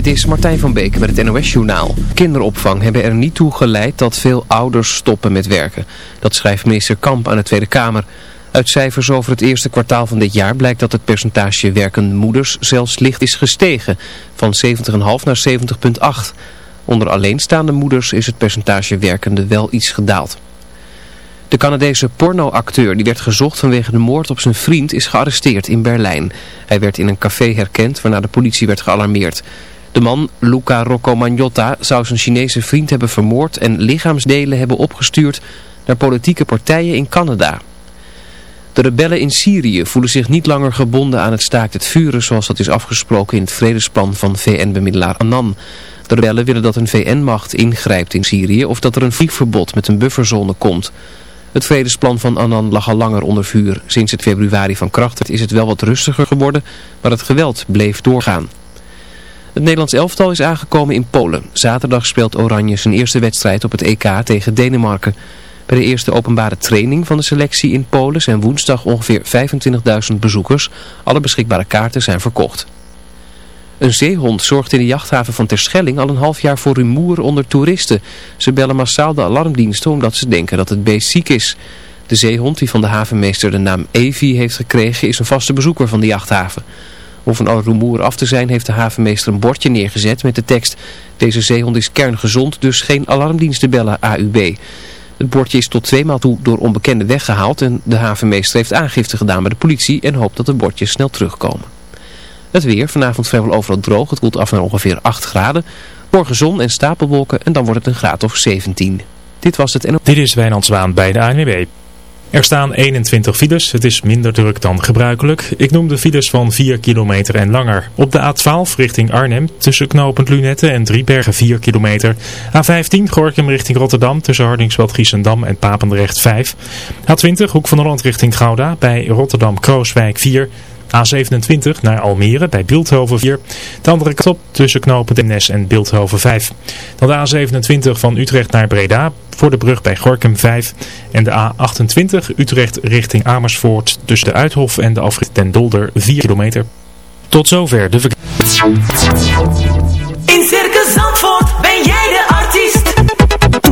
Dit is Martijn van Beek met het NOS-journaal. Kinderopvang hebben er niet toe geleid dat veel ouders stoppen met werken. Dat schrijft minister Kamp aan de Tweede Kamer. Uit cijfers over het eerste kwartaal van dit jaar blijkt dat het percentage werkende moeders zelfs licht is gestegen. Van 70,5 naar 70,8. Onder alleenstaande moeders is het percentage werkende wel iets gedaald. De Canadese pornoacteur die werd gezocht vanwege de moord op zijn vriend is gearresteerd in Berlijn. Hij werd in een café herkend waarna de politie werd gealarmeerd. De man, Luca Rocco Magnotta, zou zijn Chinese vriend hebben vermoord en lichaamsdelen hebben opgestuurd naar politieke partijen in Canada. De rebellen in Syrië voelen zich niet langer gebonden aan het staakt het vuren zoals dat is afgesproken in het vredesplan van VN-bemiddelaar Annan. De rebellen willen dat een VN-macht ingrijpt in Syrië of dat er een vliegverbod met een bufferzone komt. Het vredesplan van Annan lag al langer onder vuur. Sinds het februari van kracht is het wel wat rustiger geworden, maar het geweld bleef doorgaan. Het Nederlands elftal is aangekomen in Polen. Zaterdag speelt Oranje zijn eerste wedstrijd op het EK tegen Denemarken. Bij de eerste openbare training van de selectie in Polen zijn woensdag ongeveer 25.000 bezoekers. Alle beschikbare kaarten zijn verkocht. Een zeehond zorgt in de jachthaven van Terschelling al een half jaar voor rumoer onder toeristen. Ze bellen massaal de alarmdiensten omdat ze denken dat het beest ziek is. De zeehond die van de havenmeester de naam Evi heeft gekregen is een vaste bezoeker van de jachthaven. Om van al rumoer af te zijn heeft de havenmeester een bordje neergezet met de tekst Deze zeehond is kerngezond, dus geen alarmdiensten bellen AUB. Het bordje is tot twee maal toe door onbekenden weggehaald en de havenmeester heeft aangifte gedaan bij de politie en hoopt dat de bordjes snel terugkomen. Het weer, vanavond vrijwel overal droog, het koelt af naar ongeveer 8 graden. Morgen zon en stapelwolken en dan wordt het een graad of 17. Dit was het en... Dit is Wijnand Zwaan bij de ANWB. Er staan 21 files, het is minder druk dan gebruikelijk. Ik noem de files van 4 kilometer en langer. Op de A12 richting Arnhem tussen knooppunt Lunette en Driebergen 4 kilometer. A15 Gorkum richting Rotterdam tussen Hardingsveld, Giesendam en Papendrecht 5. A20 Hoek van Holland richting Gouda bij Rotterdam-Krooswijk 4 A27 naar Almere bij Beeldhoven 4. De andere kant op tussen knopen Dennes en Beeldhoven 5. Dan de A27 van Utrecht naar Breda voor de brug bij Gorkum 5. En de A28 Utrecht richting Amersfoort tussen de Uithof en de afrit Den Dolder 4 kilometer. Tot zover de verkeer.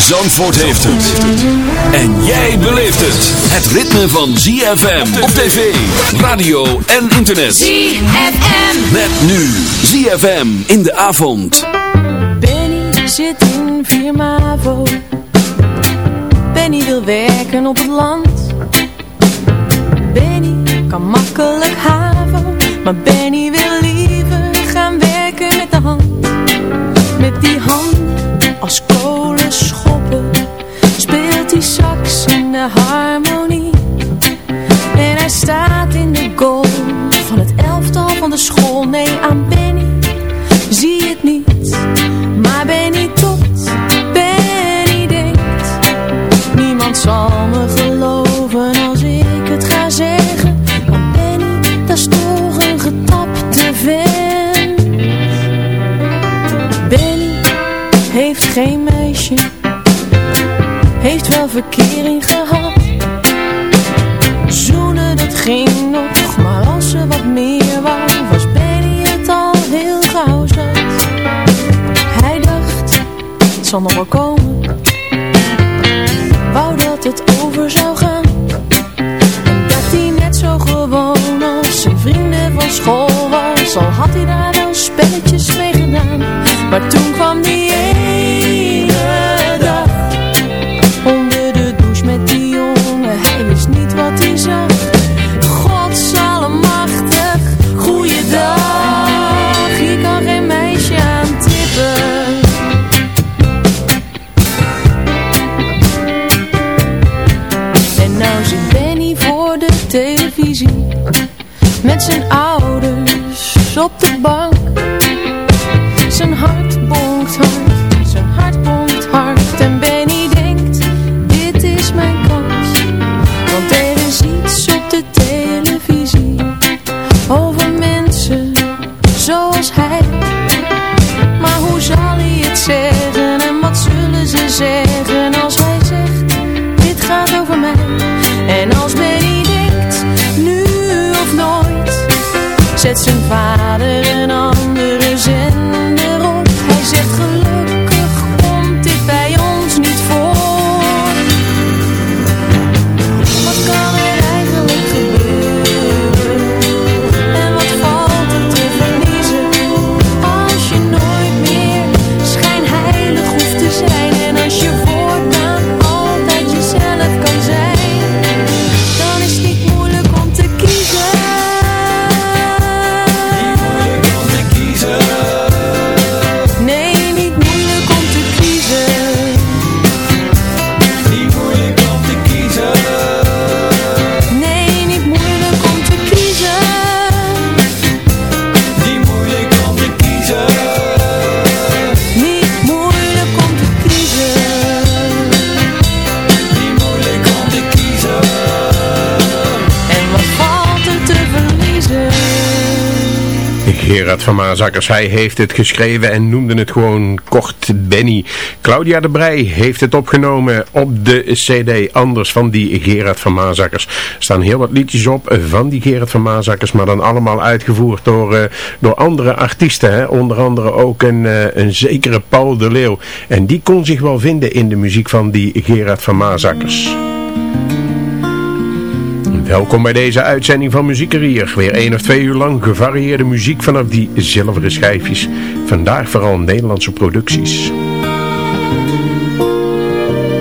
Zandvoort heeft het. En jij beleeft het. Het ritme van ZFM op tv, radio en internet. ZFM. Met nu ZFM in de avond. Benny zit in Viermavo. Benny wil werken op het land. Benny kan makkelijk haven. Maar Benny wil liever gaan werken met de hand. Met die handen als kolen harmonie. En hij staat in de goal van het elftal van de school. Nee, aan Benny zie het niet. Maar Benny topt, Benny denkt. Niemand zal me geloven als ik het ga zeggen. Want Benny, dat is toch een getapte vent. Benny heeft geen meisje. Heeft wel verkering gehad. Ging nog. Maar als ze wat meer wou, was Benny het al heel gauw zat. Hij dacht, zal nog wel komen Wou dat het over zou gaan En dat hij net zo gewoon als zijn vrienden van school was Al had hij daar wel spelletjes mee gedaan Maar toen Met zijn ouders op de bank van Maasakkers, hij heeft het geschreven en noemde het gewoon kort Benny. Claudia de Brij heeft het opgenomen op de cd Anders van die Gerard van Maasakkers. Er staan heel wat liedjes op van die Gerard van Maasakkers, maar dan allemaal uitgevoerd door, eh, door andere artiesten. Hè? Onder andere ook een, eh, een zekere Paul de Leeuw. En die kon zich wel vinden in de muziek van die Gerard van Maasakkers. Welkom bij deze uitzending van Muziekerier. Weer één of twee uur lang gevarieerde muziek vanaf die zilveren schijfjes. Vandaag vooral Nederlandse producties.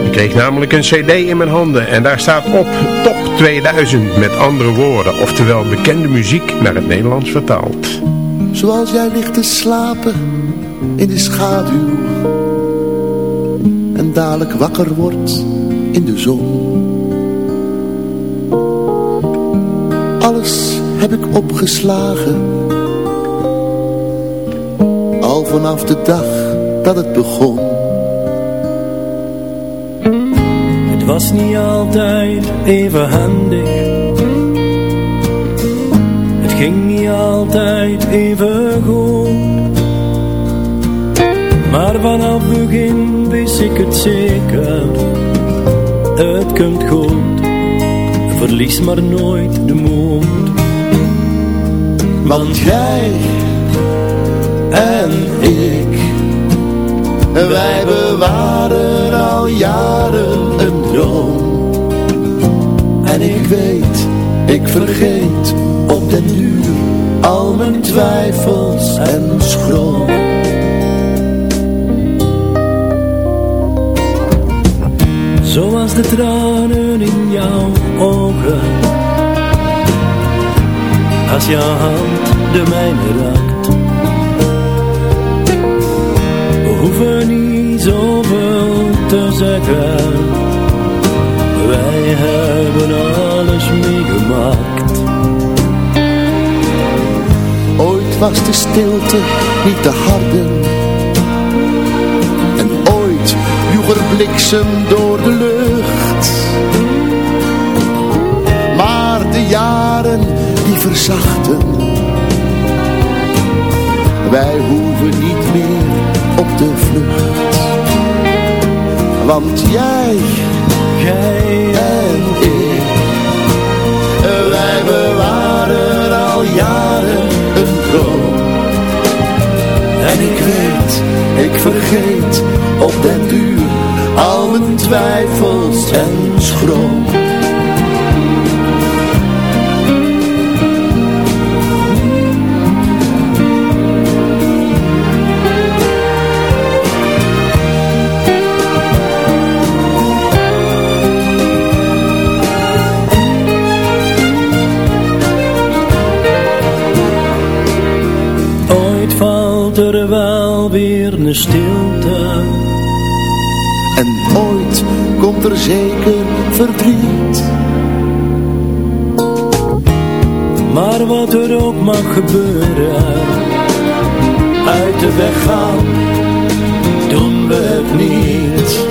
Ik kreeg namelijk een cd in mijn handen en daar staat op Top 2000 met andere woorden. Oftewel bekende muziek naar het Nederlands vertaald. Zoals jij ligt te slapen in de schaduw En dadelijk wakker wordt in de zon Heb ik opgeslagen. Al vanaf de dag dat het begon. Het was niet altijd even handig. Het ging niet altijd even goed. Maar vanaf begin wist ik het zeker. Het komt goed Verlies maar nooit de moed. Want jij en ik Wij bewaren al jaren een droom. En ik weet, ik vergeet op den duur Al mijn twijfels en schroom. Zoals de in jouw ogen. Als jouw hand de mijne raakt. We hoeven niet zoveel te zeggen. Wij hebben alles meegemaakt. Ooit was de stilte niet te harden. En ooit joeg bliksem door de lucht jaren die verzachten. Wij hoeven niet meer op de vlucht. Want jij, jij en ik Wij bewaren al jaren een droom. En ik weet, ik vergeet op den duur al mijn twijfels en schroom. Stilte. En ooit komt er zeker verdriet. Maar wat er ook mag gebeuren, uit de weg gaan, doen we het niet.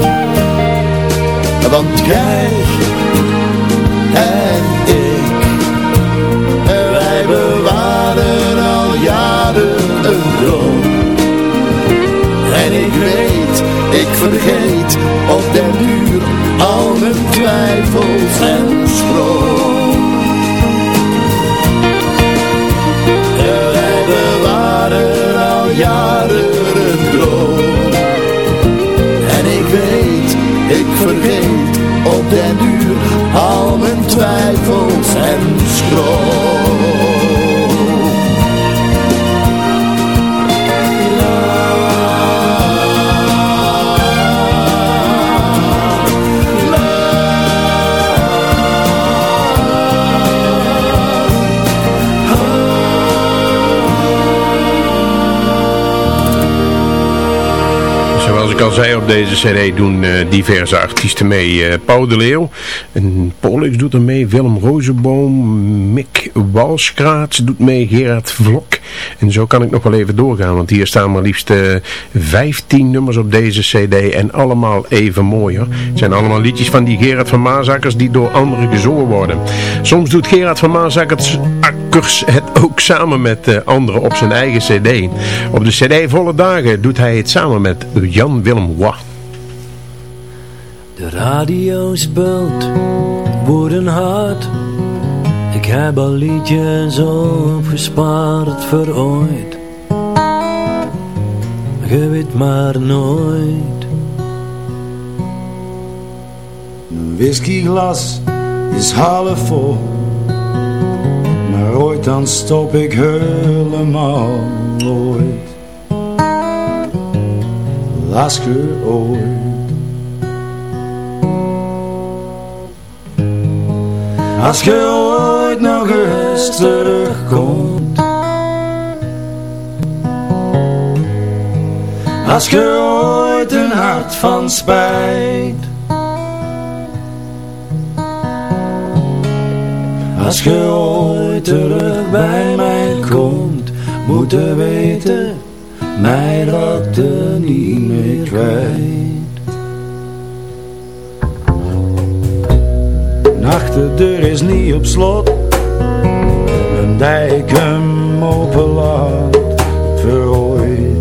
Want jij weet, ik vergeet op den duur al mijn twijfels en Zei, op deze cd doen uh, diverse artiesten mee. Uh, Paul de Leeuw, en doet er mee, Willem Rozenboom, Mick Walskraats doet mee, Gerard Vlok. En zo kan ik nog wel even doorgaan, want hier staan maar liefst uh, 15 nummers op deze cd en allemaal even mooi hoor. Het zijn allemaal liedjes van die Gerard van Maasakkers die door anderen gezongen worden. Soms doet Gerard van Maasakkers het ook samen met anderen op zijn eigen cd. Op de cd Volle Dagen doet hij het samen met Jan Willem Wacht. De radio speelt woorden hard. Ik heb al liedjes opgespaard voor ooit. Je maar nooit. Een whiskyglas is half vol. Maar ooit dan stop ik helemaal nooit. Je ooit. Als je ooit nog eens terugkomt. Als je ooit een hart van spijt. Als je ooit terug bij mij komt Moet je weten, mij raakt er niet meer kwijt achterdeur is niet op slot. Een dijk hem open laat verrooid.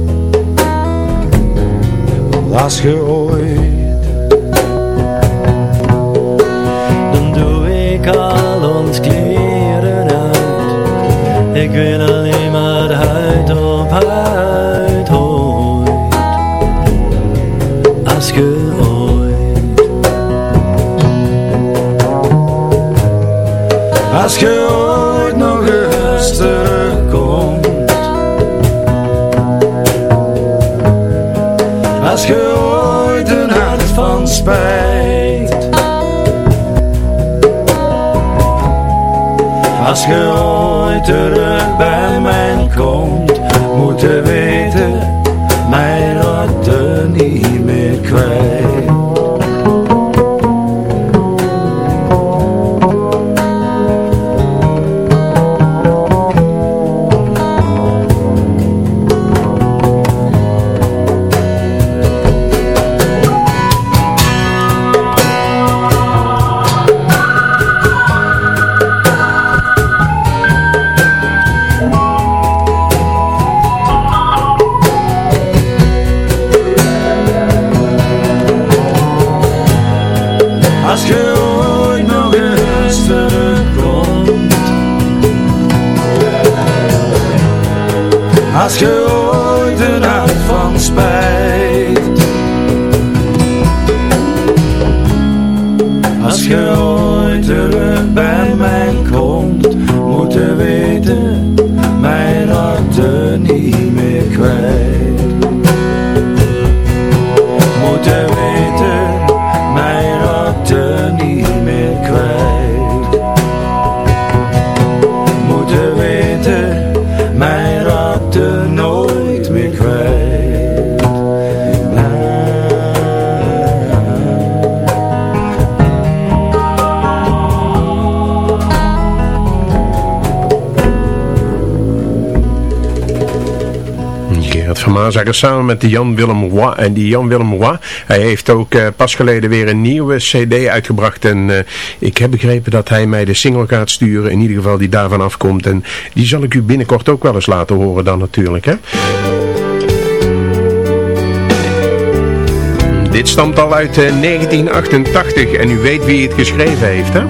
Als je Als je ooit nog eens terugkomt. Als je ooit een hart van spijt. Als je ooit terug bij mij komt Moet je weten, mij laat Je ooit een uit van spijt? Als je ooit terug bij mij komt, moet je weten Maasakker samen met die Jan Willem Roy. En die Jan Willem Roy, hij heeft ook eh, pas geleden weer een nieuwe cd uitgebracht. En eh, ik heb begrepen dat hij mij de single gaat sturen. In ieder geval die daarvan afkomt. En die zal ik u binnenkort ook wel eens laten horen dan natuurlijk. Hè? Dit stamt al uit eh, 1988 en u weet wie het geschreven heeft, hè?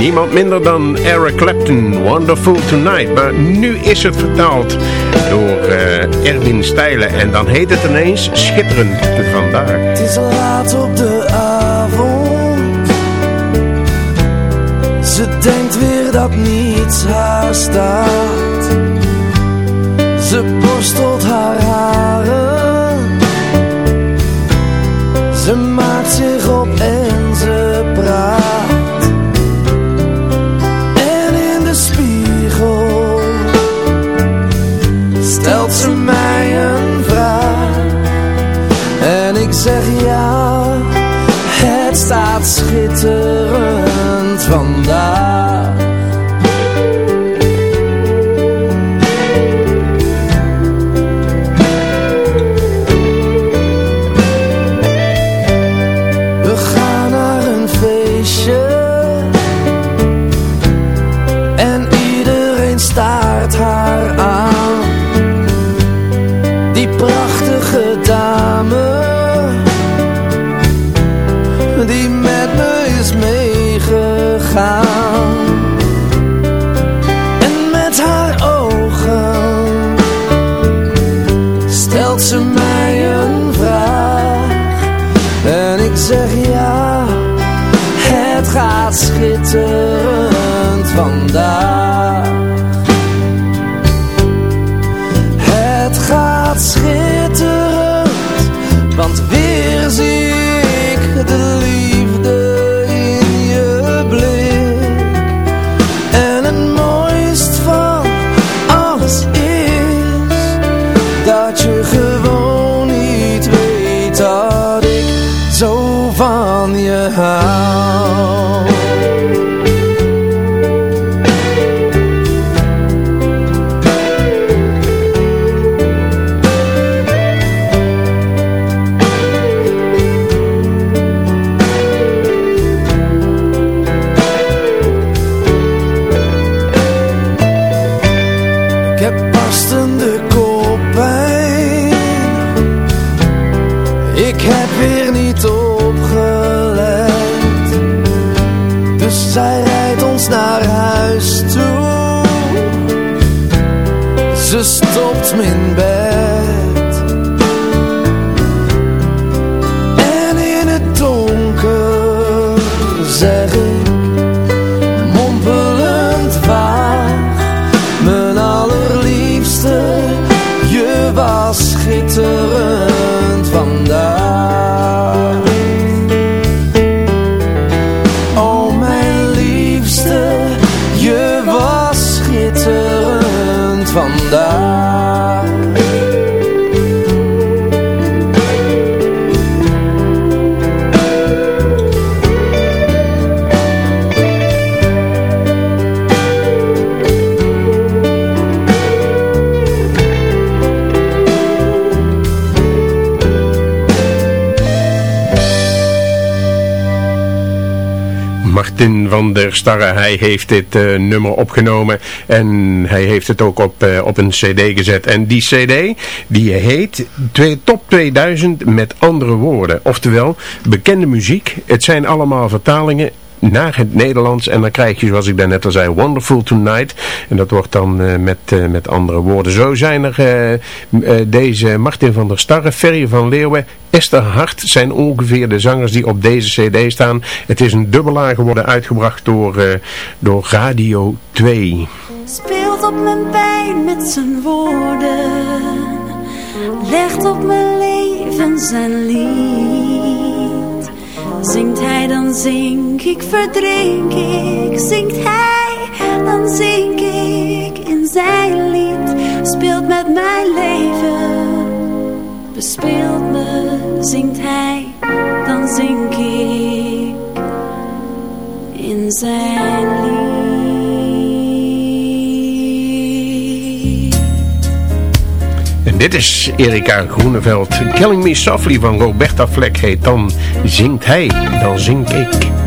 Niemand minder dan Eric Clapton, Wonderful Tonight. Maar nu is het vertaald door eh, Erwin Stijlen en dan heet het ineens Schitterend Vandaag. Het is laat op de avond. Ze denkt weer dat niets haar staat. Ze staat schitterend vandaag. Ze stopt me in bed van der Starre, hij heeft dit eh, nummer opgenomen en hij heeft het ook op, eh, op een cd gezet. En die cd, die heet Top 2000 met andere woorden. Oftewel, bekende muziek. Het zijn allemaal vertalingen naar het Nederlands. En dan krijg je, zoals ik daarnet al zei, Wonderful Tonight. En dat wordt dan uh, met, uh, met andere woorden. Zo zijn er uh, deze Martin van der Starre, Ferry van Leeuwen, Esther Hart zijn ongeveer de zangers die op deze cd staan. Het is een dubbelaar geworden uitgebracht door, door Radio 2. Speelt op mijn pijn met zijn woorden. Legt op mijn leven zijn lied. Zingt hij dan zing ik, verdrink ik. Zingt hij dan zing ik in zijn lied. Speelt met mijn leven. Bespeelt me, zingt hij, dan zing ik in zijn lied. Dit is Erika Groeneveld. Killing Me Softly van Roberta Fleck heet dan zingt hij, dan zing ik.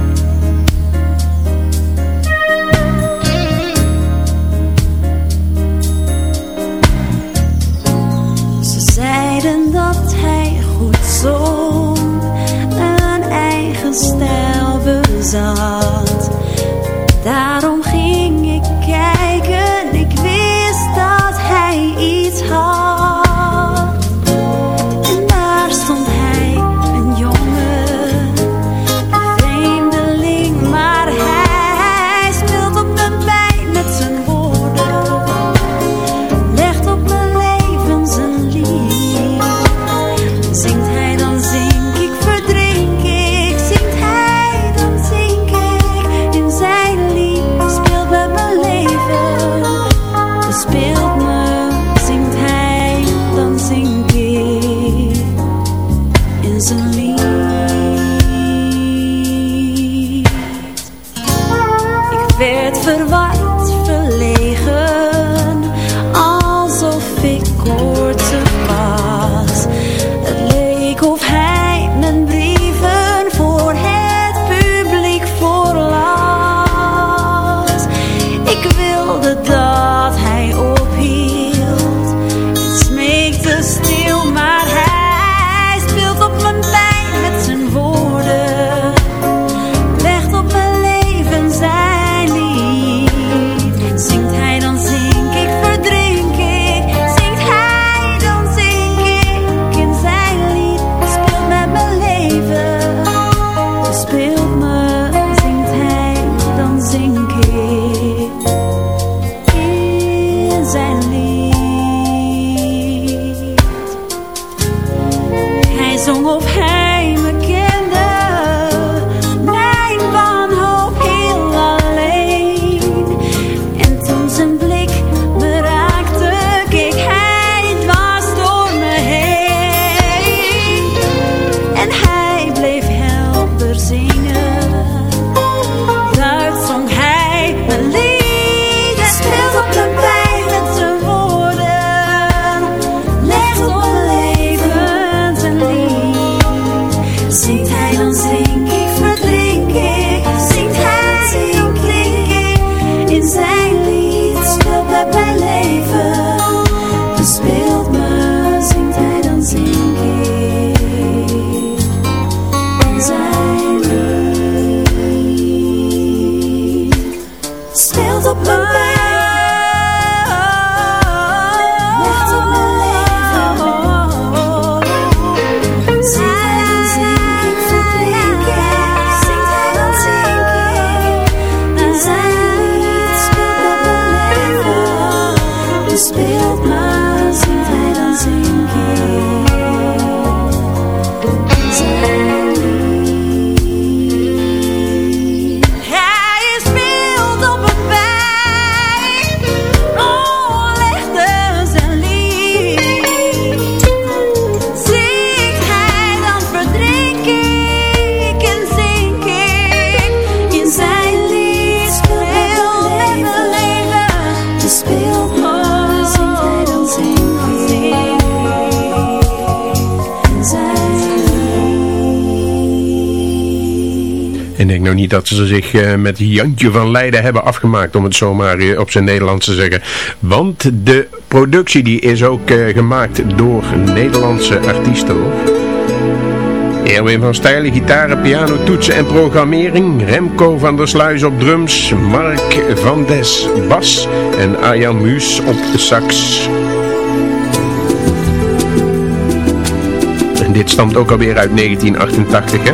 Niet dat ze zich uh, met Jantje van Leiden hebben afgemaakt, om het zomaar uh, op zijn Nederlands te zeggen. Want de productie die is ook uh, gemaakt door Nederlandse artiesten. Erwin van Stijlen, gitaren, piano, toetsen en programmering. Remco van der Sluis op drums. Mark van Des bas. En Arjan Muus op de sax. En dit stamt ook alweer uit 1988, hè?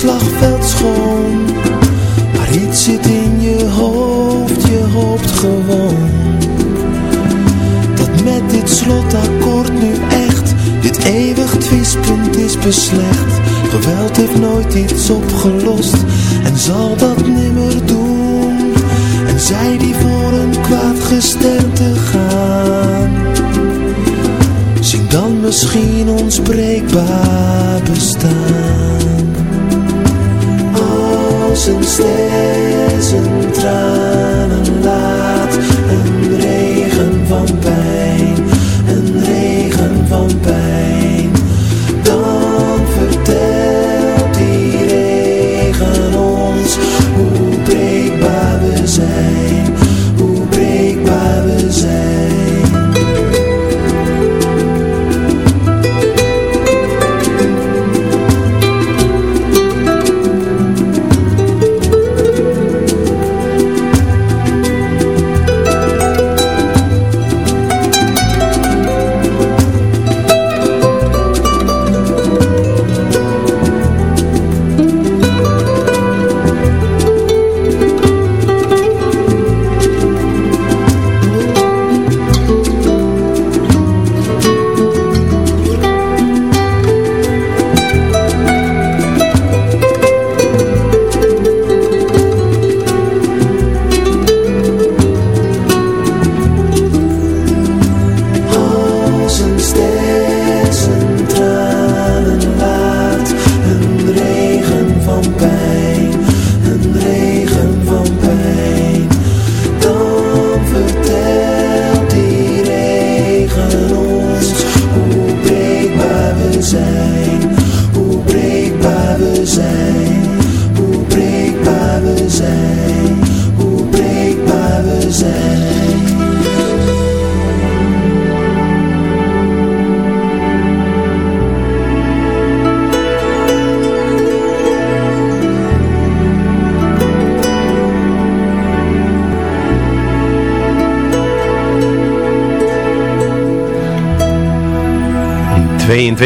slagveld schoon. Maar iets zit in je hoofd, je hoopt gewoon. Dat met dit slotakkoord nu echt Dit eeuwig twistpunt is beslecht. Geweld heeft nooit iets opgelost En zal dat nimmer doen. En zij die voor een kwaad gesternte gaan Zien dan misschien ons breekbaar bestaan als een ster zijn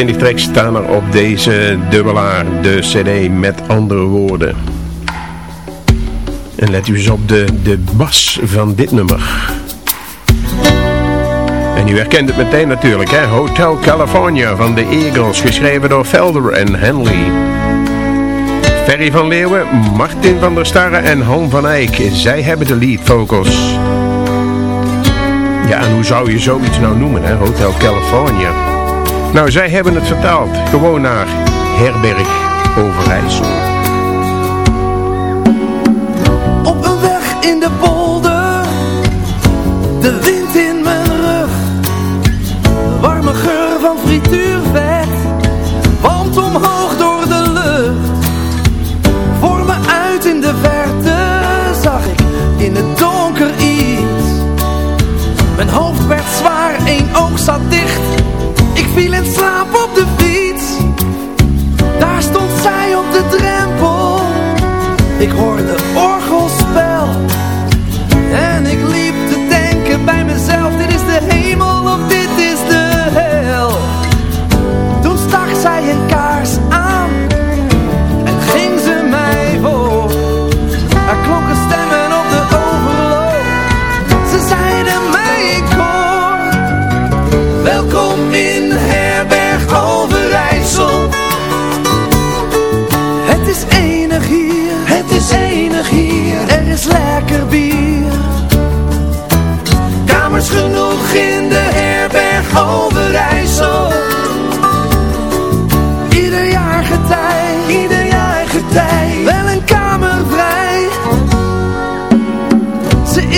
tracks staan er op deze dubbelaar, de cd met andere woorden. En let u eens op de, de bas van dit nummer. En u herkent het meteen natuurlijk, hè? Hotel California van de Eagles, geschreven door Felder en Henley. Ferry van Leeuwen, Martin van der Starre en Han van Eyck, zij hebben de lead vocals. Ja, en hoe zou je zoiets nou noemen, hè? Hotel California. Nou, zij hebben het vertaald. Gewoon naar Herberg Overijssel. Op een weg in de polder. De wind in mijn rug. De warme geur van frituurvet. Want omhoog door de lucht. Voor me uit in de verte zag ik in het donker iets. Mijn hoofd werd zwaar, één oog zat dicht viel in slaap op de fiets. Daar stond zij op de drempel. Ik hoorde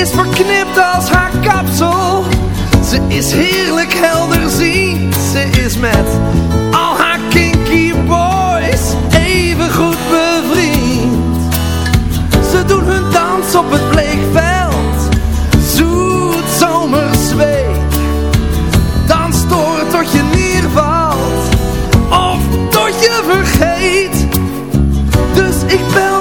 is verknipt als haar kapsel. Ze is heerlijk helder zien. Ze is met al haar kinky boys even goed bevriend. Ze doen hun dans op het bleekveld. Zoet zomersweet. Dans door tot je neervalt. Of tot je vergeet. Dus ik bel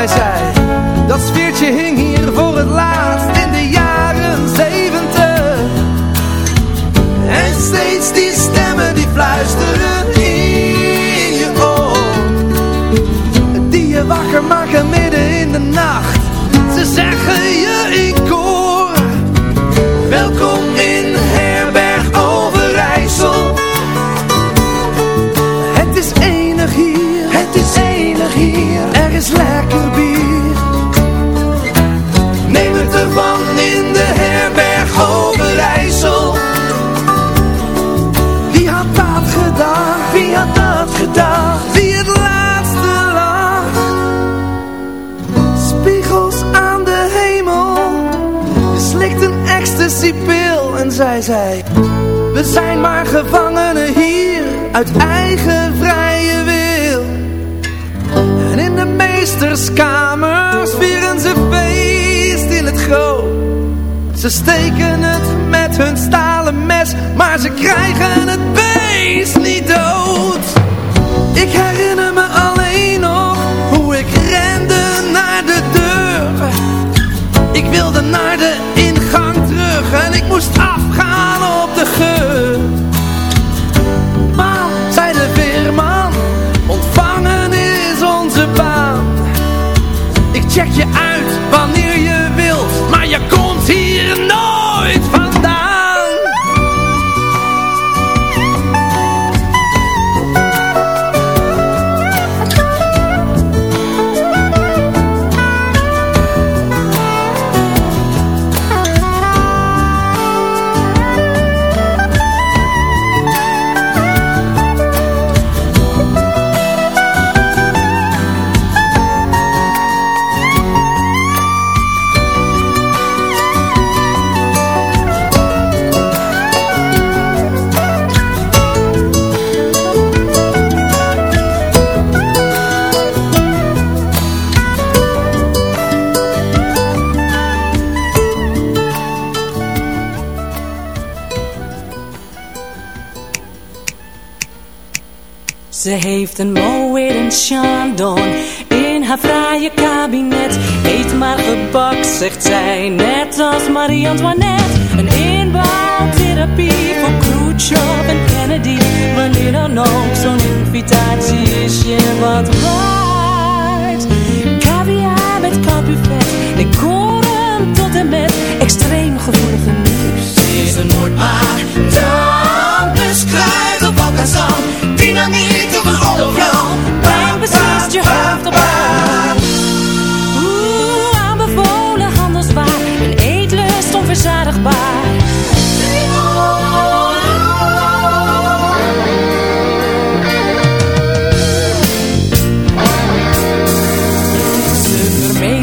Hij zei, dat sfeertje hing hier voor het laatst in de jaren zeventig. En steeds die stemmen die fluisteren in je oor. Die je wakker maken midden in de nacht. Ze zeggen je en zij zei... We zijn maar gevangenen hier uit eigen vrije wil. En in de meesterskamers vieren ze feest in het groot. Ze steken het met hun stalen mes, maar ze krijgen het beest niet dood. Ik herinner me alleen nog hoe ik rende naar de deur. Ik wilde naar de ingang terug en ik moest check je uit In haar fraaie kabinet. Eet maar gebak, zegt zij, net als Marie-Antoinette. Een inbouwtherapie voor Khrushchev en Kennedy. Wanneer dan ook, zo'n invitatie is je wat waard. Caviar met kapuvet, decorum tot en met extreem gevoelige nieuws. Is een moordmaar, dan beschrijft op elkaar zand. Dynamiet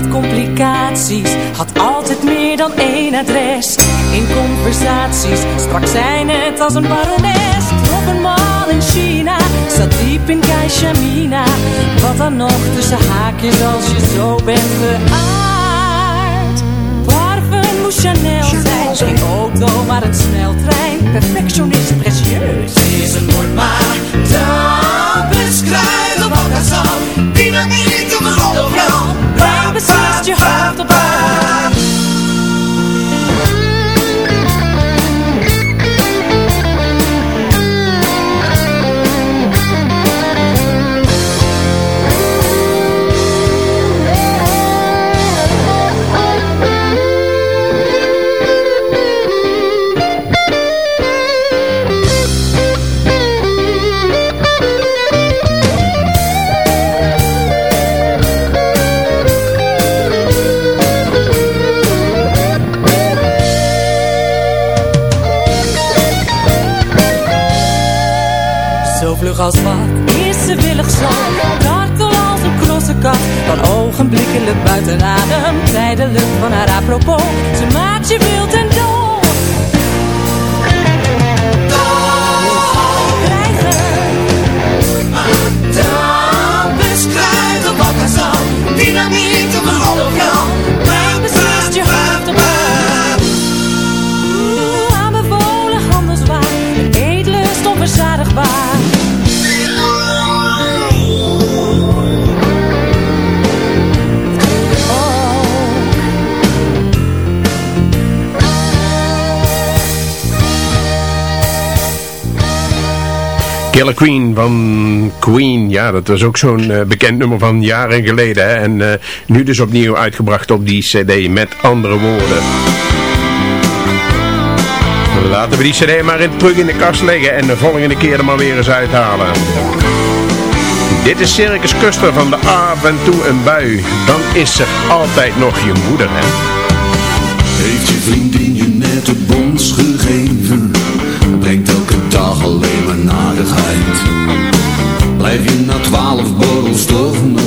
Complicaties, had altijd meer dan één adres. In conversaties sprak zij net als een barones. Trof een man in China, zat diep in Kaishamina. Wat dan nog tussen haakjes als je zo bent geaard. Parfum moest Chanel zijn, geen auto maar een sneltrein. Perfectionist, precieus. Is een moordmaar, dan beschrijft op elkaar. Dynamiet op een hologram, waar beslist je hoofd ogenblikkelijk buiten adem. Tijdelijk van haar apropos. Ze maakt je wild en doof Killer Queen van Queen. Ja, dat was ook zo'n uh, bekend nummer van jaren geleden. Hè? En uh, nu dus opnieuw uitgebracht op die cd met andere woorden. Laten we die cd maar in, terug in de kast leggen en de volgende keer er maar weer eens uithalen. Dit is Circus Custer van de af en toe een bui. Dan is er altijd nog je moeder, hè? Heeft je vriendin je net de bons gegeven? Alleen maar narigheid. Blijf je na twaalf borrels toch nog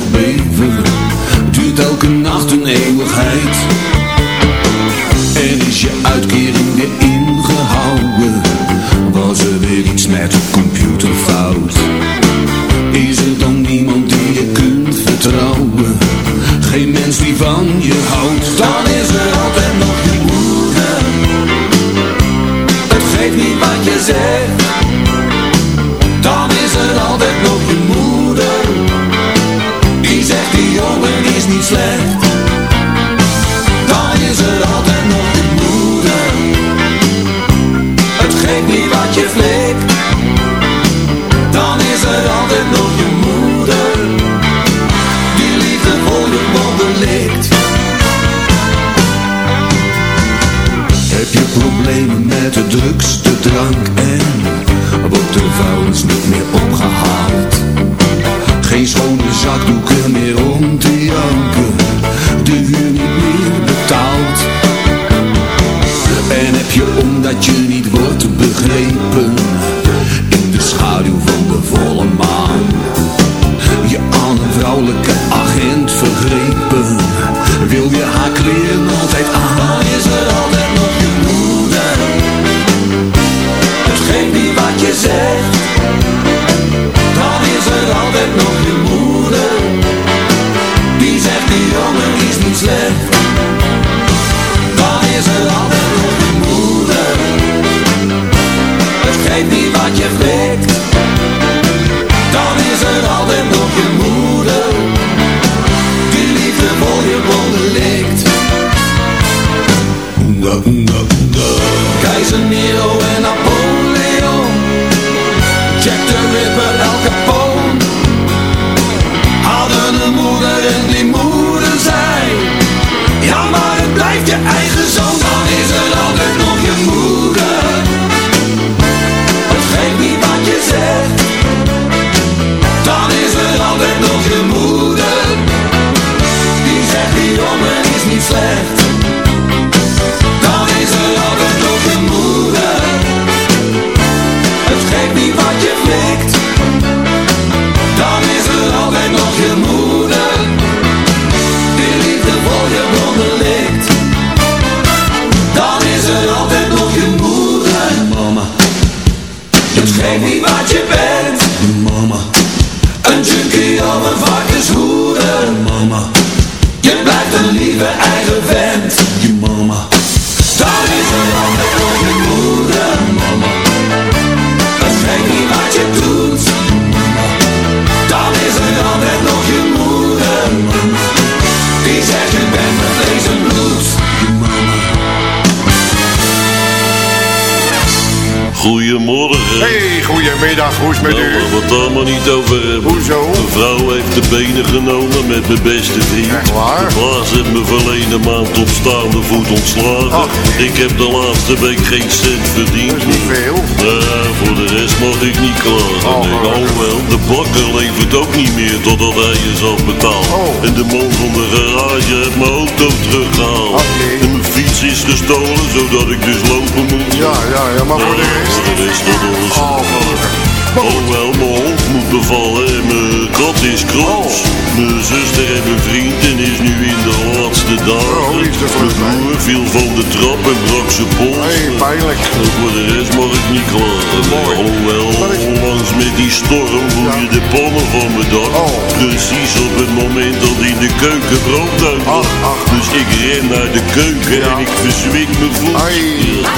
Goedemorgen. Hey, goedemiddag, hoe is het met Nou, u? laten we het daar maar niet over hebben. Hoezo? De vrouw heeft de benen genomen met mijn beste vriend. Echt waar? De baas heeft me verleden maand op staande voet ontslagen. Ach. Ik heb de laatste week geen cent verdiend. Dat is niet veel. Ja, voor de rest mag ik niet klagen. Oh, nee, oh wel, de bakker levert ook niet meer totdat hij is afbetaald. Oh. En de man van de garage heeft mijn auto teruggehaald. En mijn fiets is gestolen, zodat ik dus lopen moet. Ja, ja, ja, maar voor de Ja, rest. voor de rest dat alles. Oh. Oh wel, mijn hond moet bevallen en mijn kat is kroos. Oh. Mijn zuster en mijn vriendin is nu in de laatste dagen. Oh, er mijn broer viel van de trap en brak zijn pols. Hey, pijnlijk. En voor de rest mag ik niet klagen. Mooi. Alhoewel, ik- onlangs met die storm vloeien de pannen van mijn dak. Oh. Precies op het moment dat in de keuken brood was. Ach, ach, Dus ik ren naar de keuken Ja. en ik verzwik mijn voet. Ja.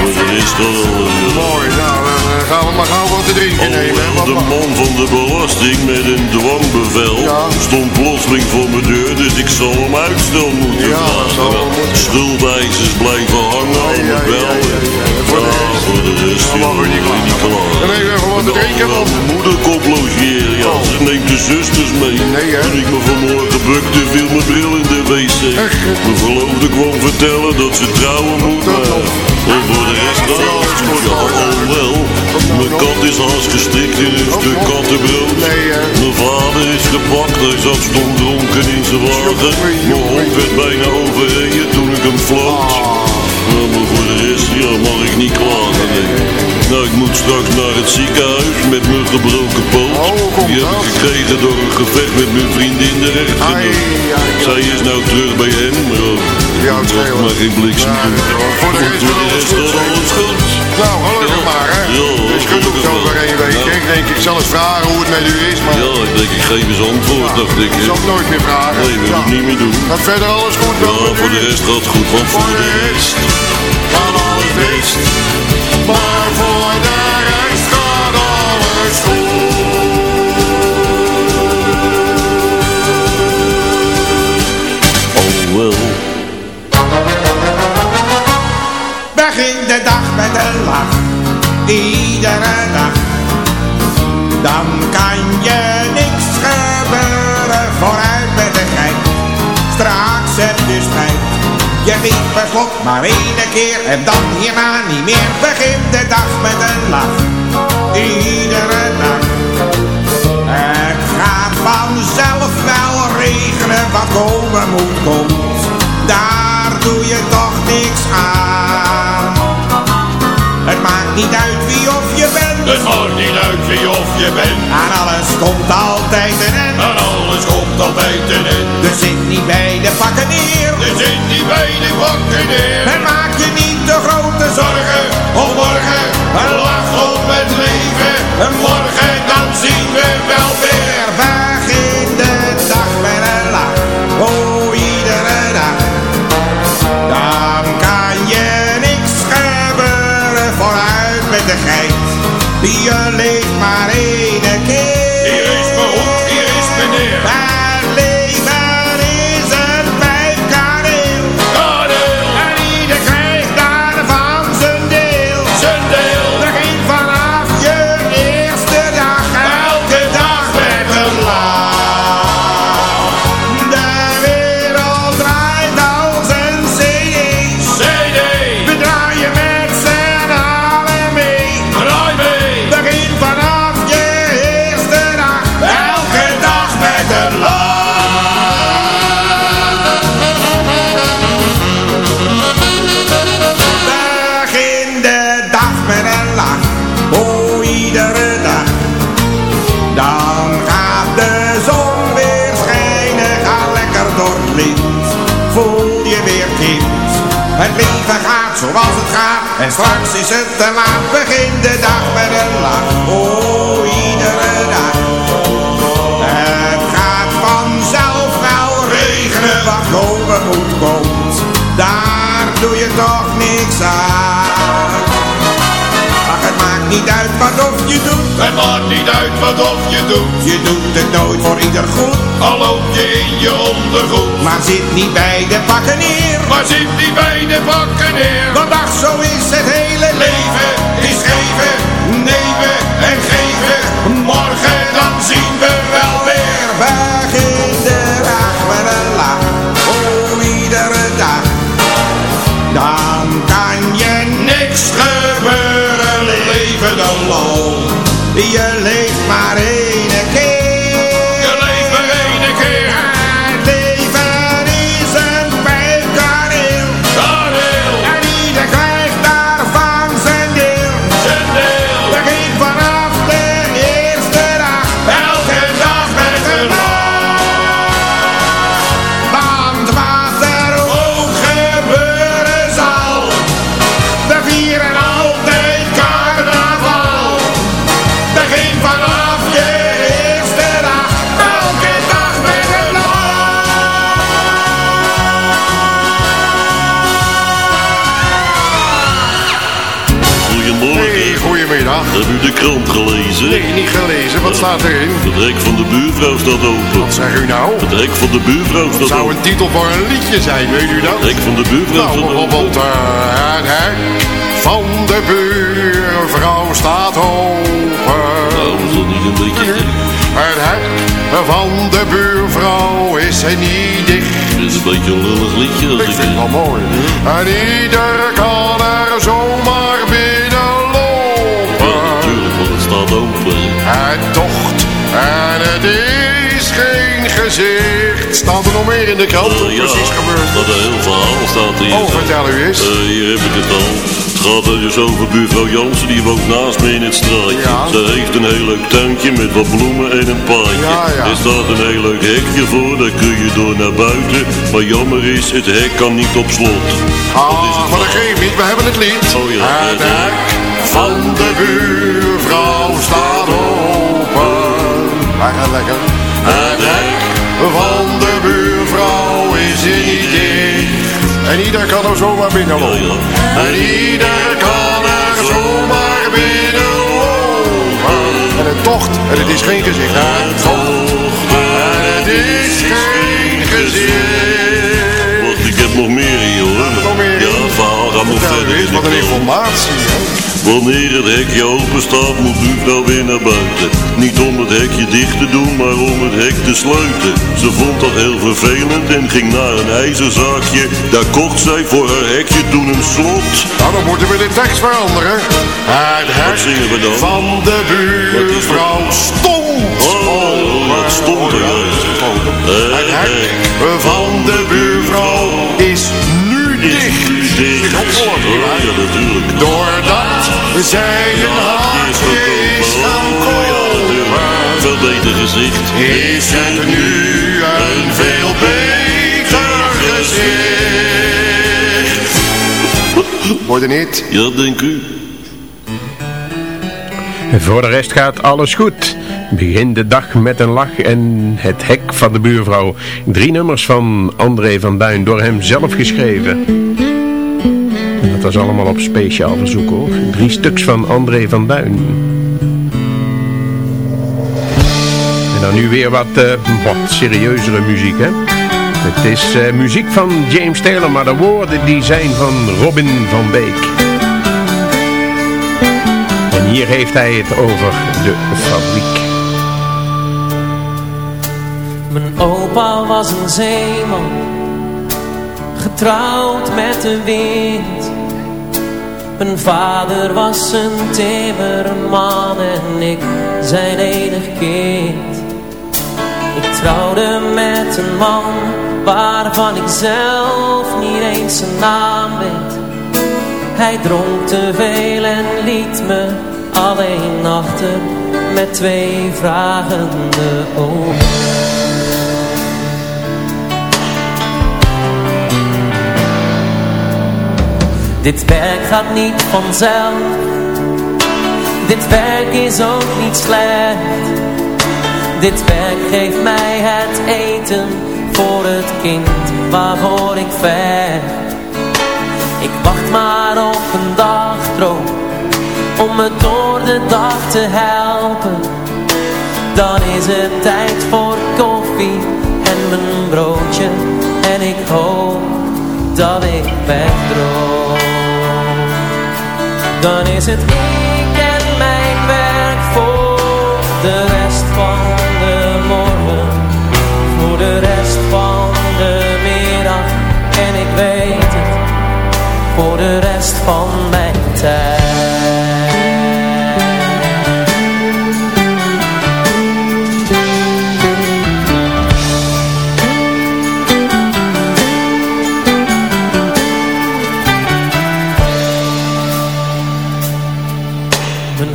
Voor de rest dat alles. ja. Mooi, nou, dan gaan we maar gauw wat te drinken nemen. hè, de man van de belasting met een dwangbevel Ja. stond plotseling voor mijn deur, dus ik zal hem uitstel moeten Ja, vragen. Schuldeisers blijven hangen aan bel. Voor de Ja, rest- joh, niet klagen. niet klagen. Dan even wat te drinken, man. Mijn moeder komt logeren, Ze neemt de zusters mee. Nee, hè? Toen ik me vanmorgen bukte, viel mijn bril in de wc. Mijn verloofde kwam vertellen dat ze trouwen moet. En voor de rest dan alles goed. Oh wel. Mijn kat is haast gestrikt in een stuk kattenbrood. Mijn vader is gepakt, hij zat stom dronken in zijn wagen. Mijn hond werd bijna overreden toen ik hem floot. Maar voor de rest, ja, mag ik niet klagen, nee. Nou, ik moet straks naar het ziekenhuis met mijn gebroken poot. Die heb ik gekregen door een gevecht met mijn vriendin de rechter. Zij is nou terug bij hem, maar ja, het maar geen bliksem. Voor de rest Voor de rest alles goed. Nou, gelukkig maar, hè. Ja, ook zo over één week. Ik denk, ik zal eens vragen hoe het met u is, maar Ja, ik denk, ik geef eens antwoord, dacht ik. ik zal het nooit meer vragen. Nee, wil ik niet meer doen. Gaat verder alles goed dan Ja, voor de rest gaat het goed, want voor de rest gaat alles best. Maar voor de rest gaat alles Oh wel. Begin de dag met een lach, iedere dag. Dan kan je niks gebeuren, vooruit met de geit. Straks heb je spijt, je geeft per slot maar één keer en dan hierna niet meer. Begin de dag met een lach, iedere dag. Het gaat vanzelf wel regenen, wat komen moet komt. Daar doe je toch niks aan. Maakt niet uit wie of je bent. Het maakt niet uit wie of je bent. Aan alles komt altijd een end. Aan alles komt altijd een end. Er zit niet bij de pakken neer. Er zit niet bij de bakken neer. En maak je niet te grote zorgen. Om morgen een lach op het leven. En morgen Leeft maar één staat erin? Het hek van de buurvrouw staat open. Wat zeg u nou? Het hek van de buurvrouw Dat staat zou open. een titel voor een liedje zijn, weet u dat? Het hek van de buurvrouw Nou, staat open. bijvoorbeeld eh, het hek van de buurvrouw staat open. Het hek van de buurvrouw is niet dicht. Dit is een beetje een lullig liedje. Als Ik vind het wel mooi. En ieder kan het is geen gezicht. Staat er nog meer in de krant? Wat ja, precies gebeurd? dat een heel verhaal staat hier. Oh, vertel u eens. Eh, hier heb ik het al. Het gaat er dus over buurvrouw Jansen, die woont naast me in het straatje. Ja. Ze heeft een heel leuk tuintje met wat bloemen en een paadje. Ja, ja. Er staat een heel leuk hekje voor, daar kun je door naar buiten. Maar jammer is, het hek kan niet op slot. Ah, maar dat geeft niet, we hebben het lied. Oh ja, het hek van de buurvrouw staat open. Lekker. Het hek van de buurvrouw is niet dicht. En ieder kan er zomaar binnenlopen. En ieder kan er zomaar binnenlopen. En het tocht, en het is geen gezicht. Het tocht, en het is geen gezicht. Wacht, ik heb nog meer nog Vertel verder. eens, wat een informatie. hè. Wanneer het hekje open staat, moet buurvrouw weer naar buiten. Niet om het hekje dicht te doen, maar om het hek te sluiten. Ze vond dat heel vervelend en ging naar een ijzerzaakje. Daar kocht zij voor haar hekje toen een slot. Nou, dan moeten we de tekst veranderen. Het hek zingen we dan? van de buurvrouw stond. Oh, wat stond er. Het hek van de buurvrouw is nu dicht. Oh, ja, natuurlijk. Doordat zij een haakje is gaan kopen. Veel beter gezicht. Is het nu een veel beter gezicht. Wordt er niet? Ja, denk u. Voor de rest gaat alles goed. Begin de dag met een lach en het hek van de buurvrouw. Drie nummers van André van Duin, door hem zelf geschreven. Dat was allemaal op speciaal verzoek hoor. Drie stuks van André van Duin. En dan nu weer wat, eh, wat serieuzere muziek hè. Het is eh, muziek van James Taylor, maar de woorden die zijn van Robin van Beek. En hier heeft hij het over de fabriek. Mijn opa was een zeeman, getrouwd met de wind. Mijn vader was een timmerman en ik zijn enig kind. Ik trouwde met een man waarvan ik zelf niet eens zijn naam weet. Hij dronk te veel en liet me alleen achter met twee vragende ogen. Dit werk gaat niet vanzelf. Dit werk is ook niet slecht. Dit werk geeft mij het eten voor het kind waarvoor ik vecht. Ik wacht maar op een dagdroom om me door de dag te helpen. Dan is het tijd voor koffie en mijn broodje en ik hoop dat ik wegdroom. Dan is het ik en mijn werk voor de rest van de morgen, voor de rest van de middag. En ik weet het, voor de rest van mijn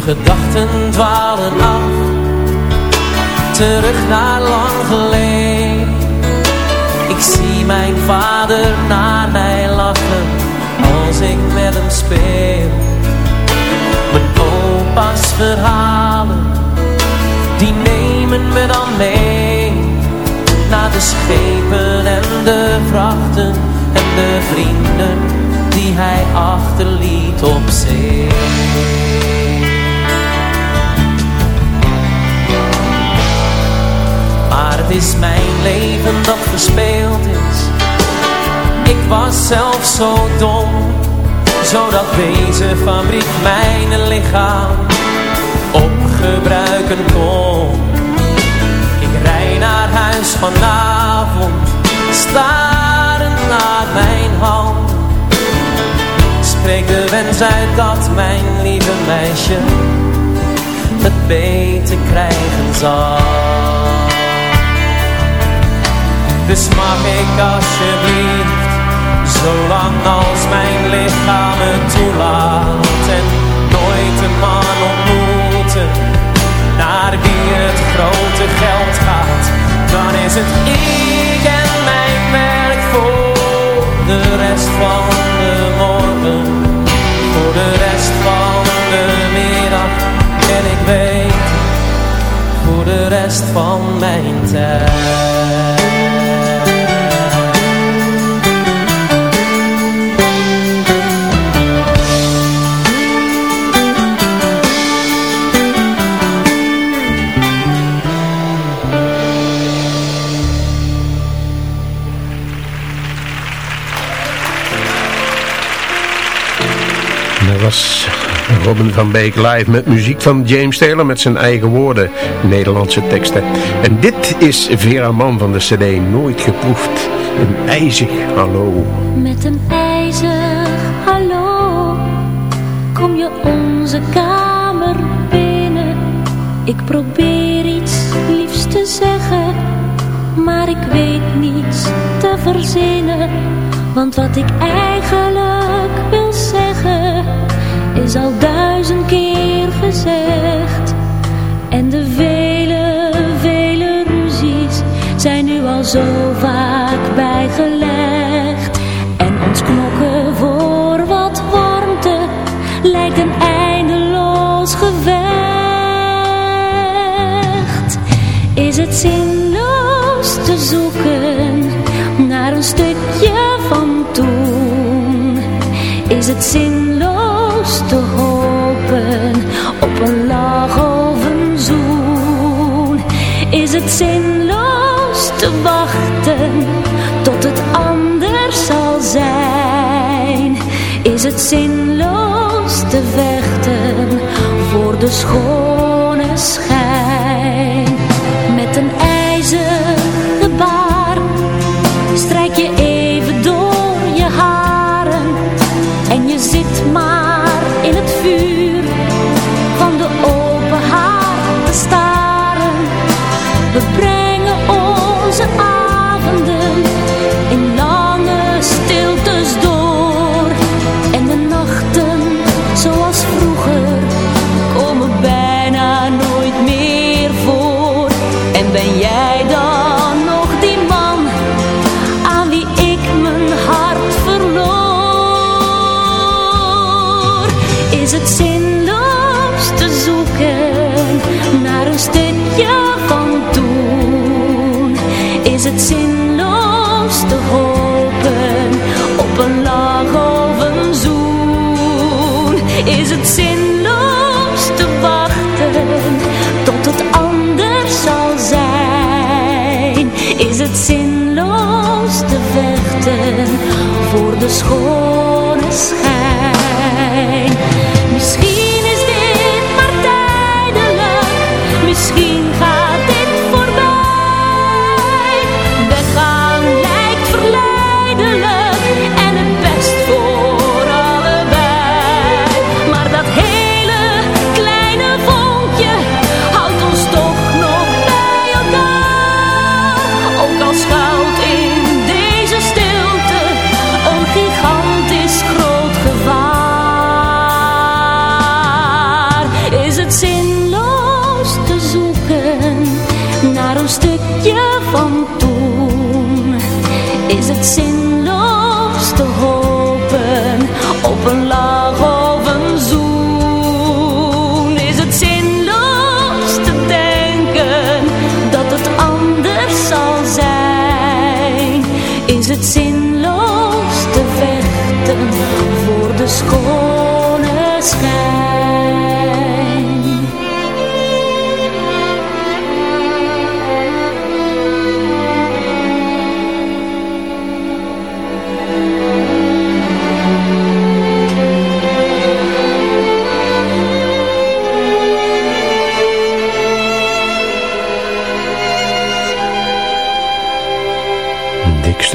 gedachten dwalen af. Terug naar lang geleden. Ik zie mijn vader naar mij lachen Als ik met hem speel. Mijn opa's verhalen Die nemen me dan mee. Naar de schepen en de vrachten En de vrienden die hij achterliet op zee Is mijn leven dat verspeeld is Ik was zelf zo dom Zodat deze fabriek mijn lichaam Opge gebruiken kon. Ik rij naar huis vanavond, starend naar mijn hand. Spreek de wens uit dat mijn lieve meisje het beter krijgen zal. Dus mag ik alsjeblieft, zolang als mijn lichaam het toelaat en nooit een man ontmoeten naar wie het grote geld gaat, dan is het ik en mijn werk voor de rest van de morgen, voor de rest van de middag en ik weet voor de rest van mijn tijd. Was Robin van Beek live met muziek van James Taylor met zijn eigen woorden, Nederlandse teksten. En dit is Vera Mann van de cd Nooit Geproefd. Een ijzig hallo. Met een ijzig hallo kom je onze kamer binnen. Ik probeer iets liefs te zeggen, maar ik weet niets te verzinnen. Want wat ik eigenlijk wil is al duizend keer gezegd. En de vele, vele ruzies zijn nu al zo vaak bijgelegd. En ons knokken voor wat warmte lijkt een eindeloos gevecht. Is het zinloos te zoeken naar een stukje van toen? Is het zinloos zinloos te vechten voor de schone voor de schone Is het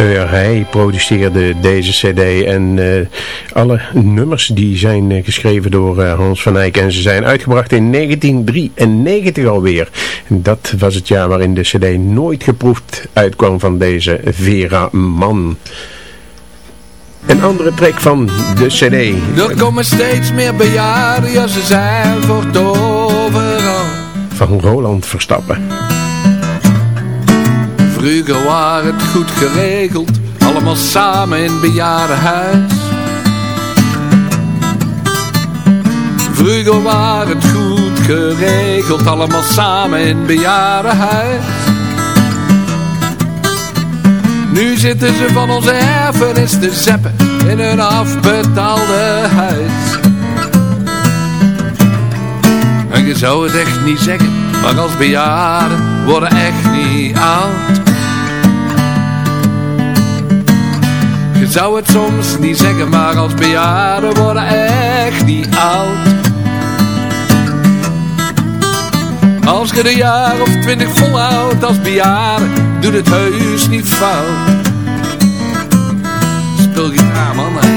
Hij produceerde deze cd en uh, alle nummers die zijn uh, geschreven door uh, Hans van Eyck. En ze zijn uitgebracht in 1993 alweer. Dat was het jaar waarin de cd nooit geproefd uitkwam van deze Vera Mann. Een andere track van de cd. Er komen steeds meer bejaarden, ja ze zijn voor overal. Van Roland Verstappen. Vroeger was het goed geregeld, allemaal samen in bejaardenhuis. Vroeger was het goed geregeld, allemaal samen in bejaardenhuis. Nu zitten ze van onze erfenis te zeppen in hun afbetaalde huis. En je zou het echt niet zeggen, maar als bejaarden worden echt niet oud. Zou het soms niet zeggen, maar als bejaarden worden echt niet oud. Als je een jaar of twintig volhoudt als bejaarde, doet het heus niet fout. Speel gitaar man.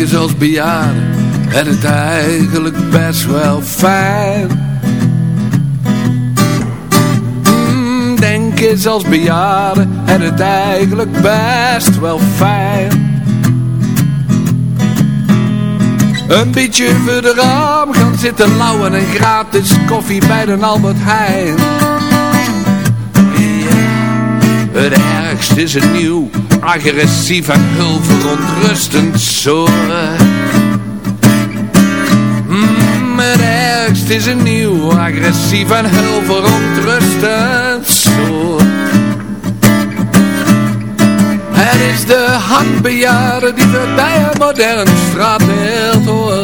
Eens als bejaarden en het eigenlijk best wel fijn. Mm, denk eens als bejaarden en het eigenlijk best wel fijn. Een beetje voor de raam gaan zitten lauwen en gratis koffie bij de Albert Heijn. Het ergste is een nieuw, agressief en heel verontrustend soort. Mm, het ergste is een nieuw, agressief en heel verontrustend soort. Het is de handbejaarde die bij een modern straatbeeld hoort.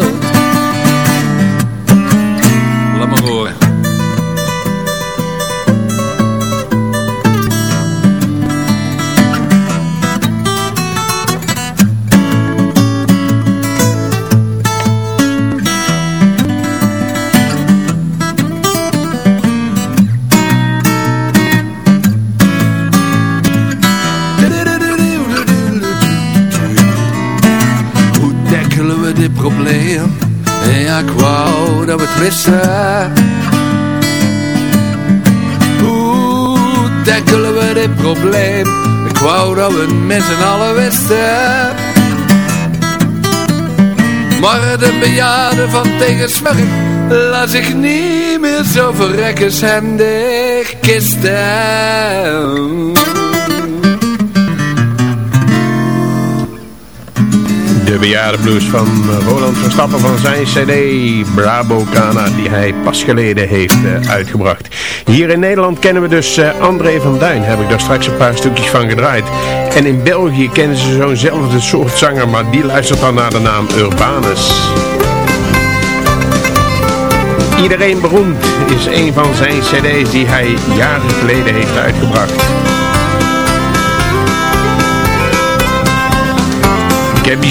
Hoe tackelen we dit probleem? Ik wou dat we het met z'n allen wisten. Maar de bejaarden van tegensmerk Laat zich niet meer zo verrekken kisten De bejaardenblues van Roland Verstappen van zijn cd Brabo Cana die hij pas geleden heeft uh, uitgebracht. Hier in Nederland kennen we dus uh, André van Duin, heb ik daar straks een paar stukjes van gedraaid. En in België kennen ze zo'nzelfde soort zanger, maar die luistert dan naar de naam Urbanus. Iedereen beroemd is een van zijn cd's die hij jaren geleden heeft uitgebracht. Ik heb die